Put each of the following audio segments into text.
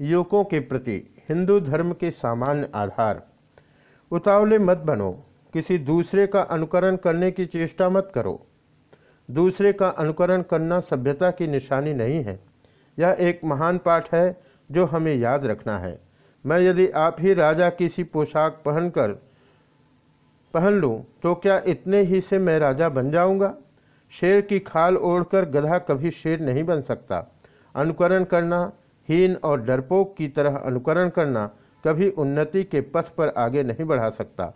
युवकों के प्रति हिंदू धर्म के सामान्य आधार। उतावले मत बनो। किसी दूसरे का अनुकरण करने की चेष्टा मत करो। दूसरे का अनुकरण करना सभ्यता की निशानी नहीं है। यह एक महान पाठ है जो हमें याद रखना है। मैं यदि आप ही राजा किसी पोशाक पहनकर पहन लूँ तो क्या इतने ही से मैं राजा बन जाऊँगा? शेर की खाल ओढ़कर गधा कभी शेर नहीं बन सकता। अनुकरण करना हीन और डरपोक की तरह अनुकरण करना कभी उन्नति के पथ पर आगे नहीं बढ़ा सकता।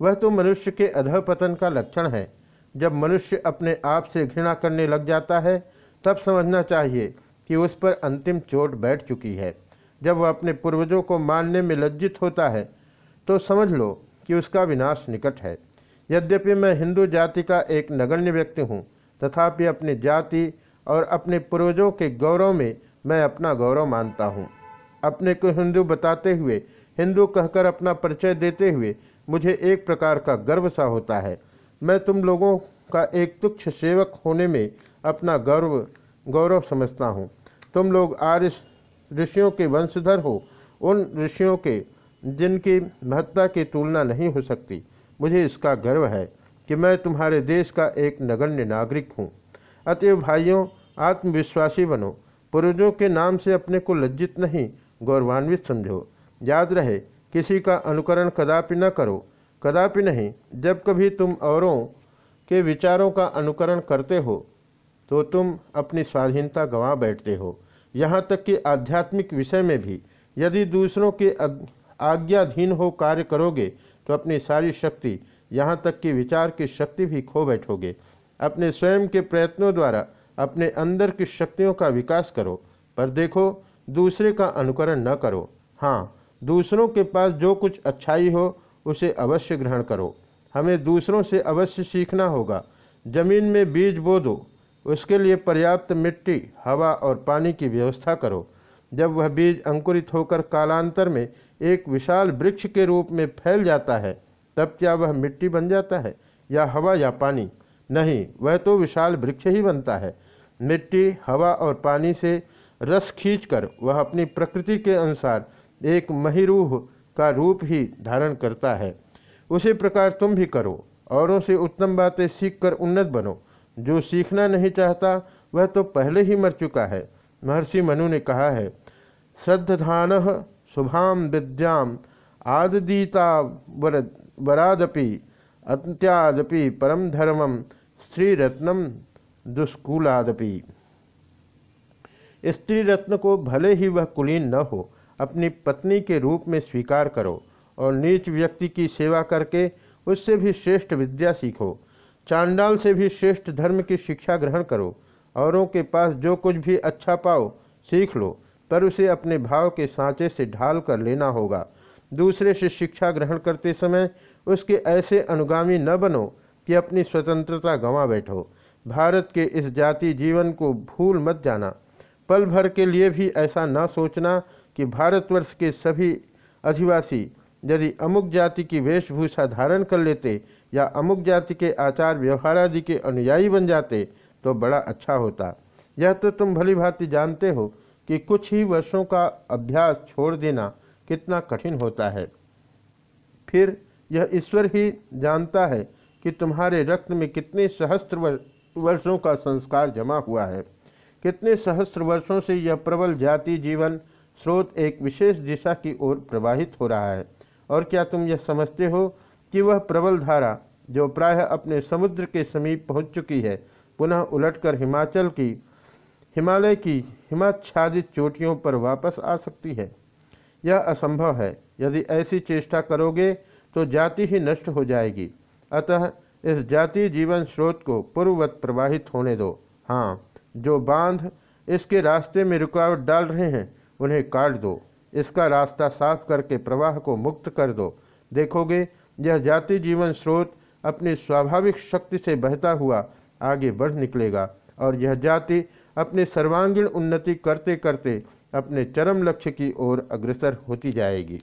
वह तो मनुष्य के अधपतन का लक्षण है। जब मनुष्य अपने आप से घृणा करने लग जाता है, तब समझना चाहिए कि उस पर अंतिम चोट बैठ चुकी है। जब वह अपने पूर्वजों को मानने में लज्जित होता है तो समझ लो कि उसका विनाश निकट है। यद्यपि मैं हिंदू जाति का एक नगण्य व्यक्ति हूँ, तथापि अपनी जाति और अपने पूर्वजों के गौरव में मैं अपना गौरव मानता हूँ। अपने को हिंदू बताते हुए, हिंदू कहकर अपना परिचय देते हुए, मुझे एक प्रकार का गर्व सा होता है। मैं तुम लोगों का एक तुच्छ सेवक होने में अपना गौरव गौरव समझता हूँ। तुम लोग आर्य ऋषियों के वंशधर हो, उन ऋषियों के, जिनकी महत्ता की तुलना नहीं हो सकती। मुझे इसका गर्व है कि मैं तुम्हारे देश का एक नगण्य नागरिक हूँ। अतएव भाइयों, आत्मविश्वासी बनो। पूर्वजों के नाम से अपने को लज्जित नहीं, गौरवान्वित समझो। याद रहे, किसी का अनुकरण कदापि न करो। कदापि नहीं, जब कभी तुम औरों के विचारों का अनुकरण करते हो तो तुम अपनी स्वाधीनता गंवा बैठते हो। यहाँ तक कि आध्यात्मिक विषय में भी, यदि दूसरों के आज्ञाधीन हो कार्य करोगे तो अपनी सारी शक्ति, यहाँ तक कि विचार की शक्ति भी खो बैठोगे। अपने स्वयं के प्रयत्नों द्वारा अपने अंदर की शक्तियों का विकास करो, पर देखो, दूसरे का अनुकरण न करो। हाँ दूसरों के पास जो कुछ अच्छाई हो, उसे अवश्य ग्रहण करो। हमें दूसरों से अवश्य सीखना होगा। ज़मीन में बीज बो दो उसके लिए पर्याप्त मिट्टी, हवा और पानी की व्यवस्था करो। जब वह बीज अंकुरित होकर कालांतर में एक विशाल वृक्ष के रूप में फैल जाता है, तब क्या वह मिट्टी बन जाता है या हवा या पानी? नहीं, वह तो विशाल वृक्ष ही बनता है। मिट्टी, हवा और पानी से रस खींचकर वह अपनी प्रकृति के अनुसार एक महिरूह का रूप ही धारण करता है। उसी प्रकार तुम भी करो। औरों से उत्तम बातें सीखकर उन्नत बनो। जो सीखना नहीं चाहता, वह तो पहले ही मर चुका है। महर्षि मनु ने कहा है, श्रद्धान शुभाम विद्याम आददीता वर वरादपि, अंत्यादपि परम धर्मम स्त्रीरत्नम दुष्कूलादपि। स्त्री रत्न को भले ही वह कुलीन न हो, अपनी पत्नी के रूप में स्वीकार करो और नीच व्यक्ति की सेवा करके उससे भी श्रेष्ठ विद्या सीखो। चांडाल से भी श्रेष्ठ धर्म की शिक्षा ग्रहण करो। औरों के पास जो कुछ भी अच्छा पाओ, सीख लो, पर उसे अपने भाव के सांचे से ढाल कर लेना होगा। दूसरे से शिक्षा ग्रहण करते समय उसके ऐसे अनुगामी न बनो कि अपनी स्वतंत्रता गंवा बैठो। भारत के इस जाति जीवन को भूल मत जाना। पल भर के लिए भी ऐसा न सोचना कि भारतवर्ष के सभी अधिवासी यदि अमुक जाति की वेशभूषा धारण कर लेते या अमुक जाति के आचार व्यवहार आदि के अनुयायी बन जाते तो बड़ा अच्छा होता। यह तो तुम भली भांति जानते हो कि कुछ ही वर्षों का अभ्यास छोड़ देना कितना कठिन होता है। फिर यह ईश्वर ही जानता है कि तुम्हारे रक्त में कितने सहस्त्र वर्षों का संस्कार जमा हुआ है। कितने सहस्त्र वर्षों से यह प्रबल जाति जीवन स्रोत एक विशेष दिशा की ओर प्रवाहित हो रहा है। और क्या तुम यह समझते हो कि वह प्रबल धारा जो प्रायः अपने समुद्र के समीप पहुँच चुकी है, पुनः उलटकर हिमाचल की, हिमालय की हिमाच्छादित चोटियों पर वापस आ सकती है? यह असंभव है। यदि ऐसी चेष्टा करोगे तो जाति ही नष्ट हो जाएगी। अतः इस जाति जीवन स्रोत को पूर्ववत प्रवाहित होने दो। हाँ जो बाँध इसके रास्ते में रुकावट डाल रहे हैं, उन्हें काट दो। इसका रास्ता साफ़ करके प्रवाह को मुक्त कर दो। देखोगे, यह जाति जीवन स्रोत अपनी स्वाभाविक शक्ति से बहता हुआ आगे बढ़ निकलेगा और यह जाति अपने सर्वांगीण उन्नति करते करते अपने चरम लक्ष्य की ओर अग्रसर होती जाएगी।